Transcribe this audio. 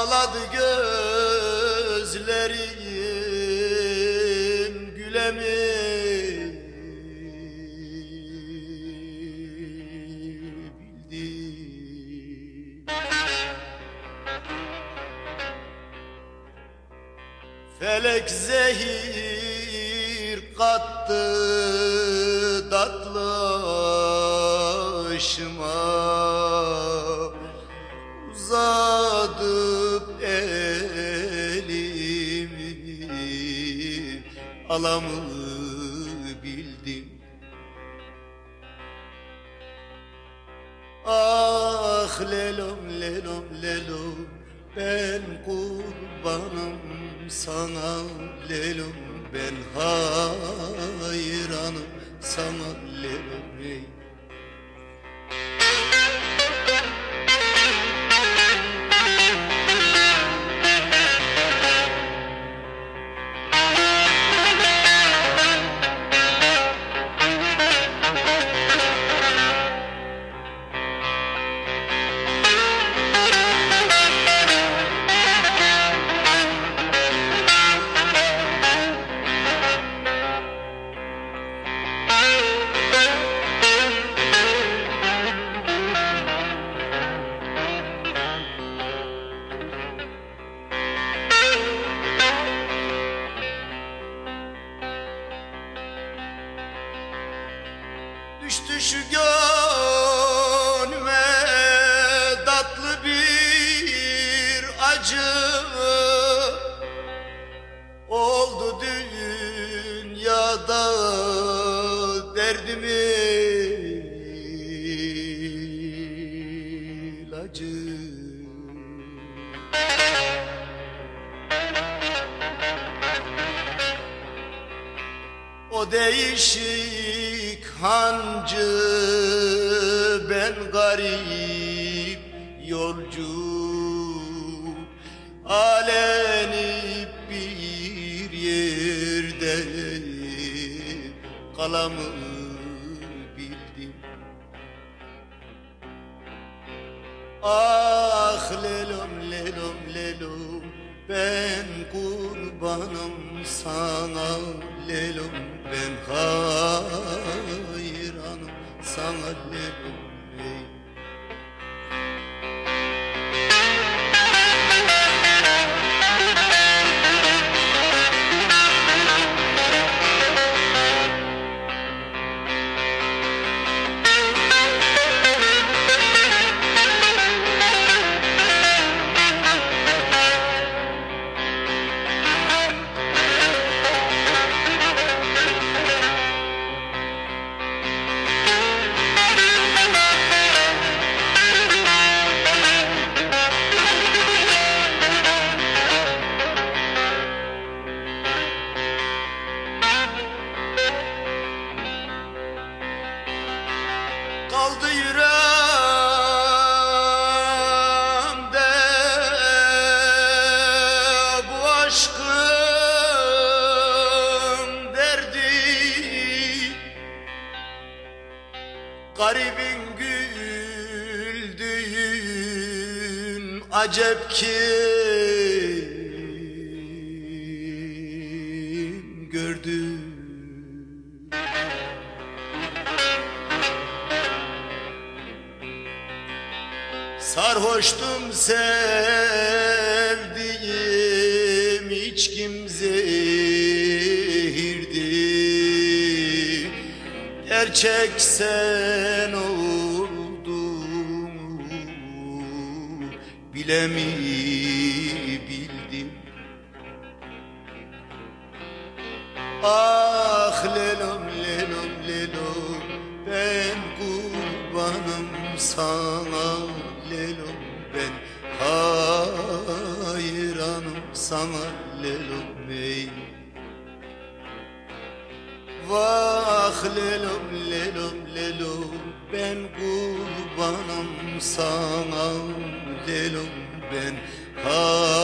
Ağladı gözlerim gülemebildi Felek zehir kattı tatlı aşıma alamı bildim. Ah lelom lelom lelom ben kurbanım sana. Lelom ben hayranım sana. Lelom ey Düştü şu gönlüme tatlı bir acı. Oldu dünyada O değişik hancı ben garip yolcu. Alenip bir yerde kalamı bildim. Ah lelom lelom lelom ben kurbanım sana lelom ben hayranım sana lelom ey acep kim gördü. Sarhoştum sevdiğim içkim zehirdi. Gerçek sen bile mi bildim. Ah lelom lelom lelom ben kurbanım sana. Lelom ben hayranım sana. Lelom ey Vah lelom lelom lelom ben kurbanım sana. Lelom ben hayranım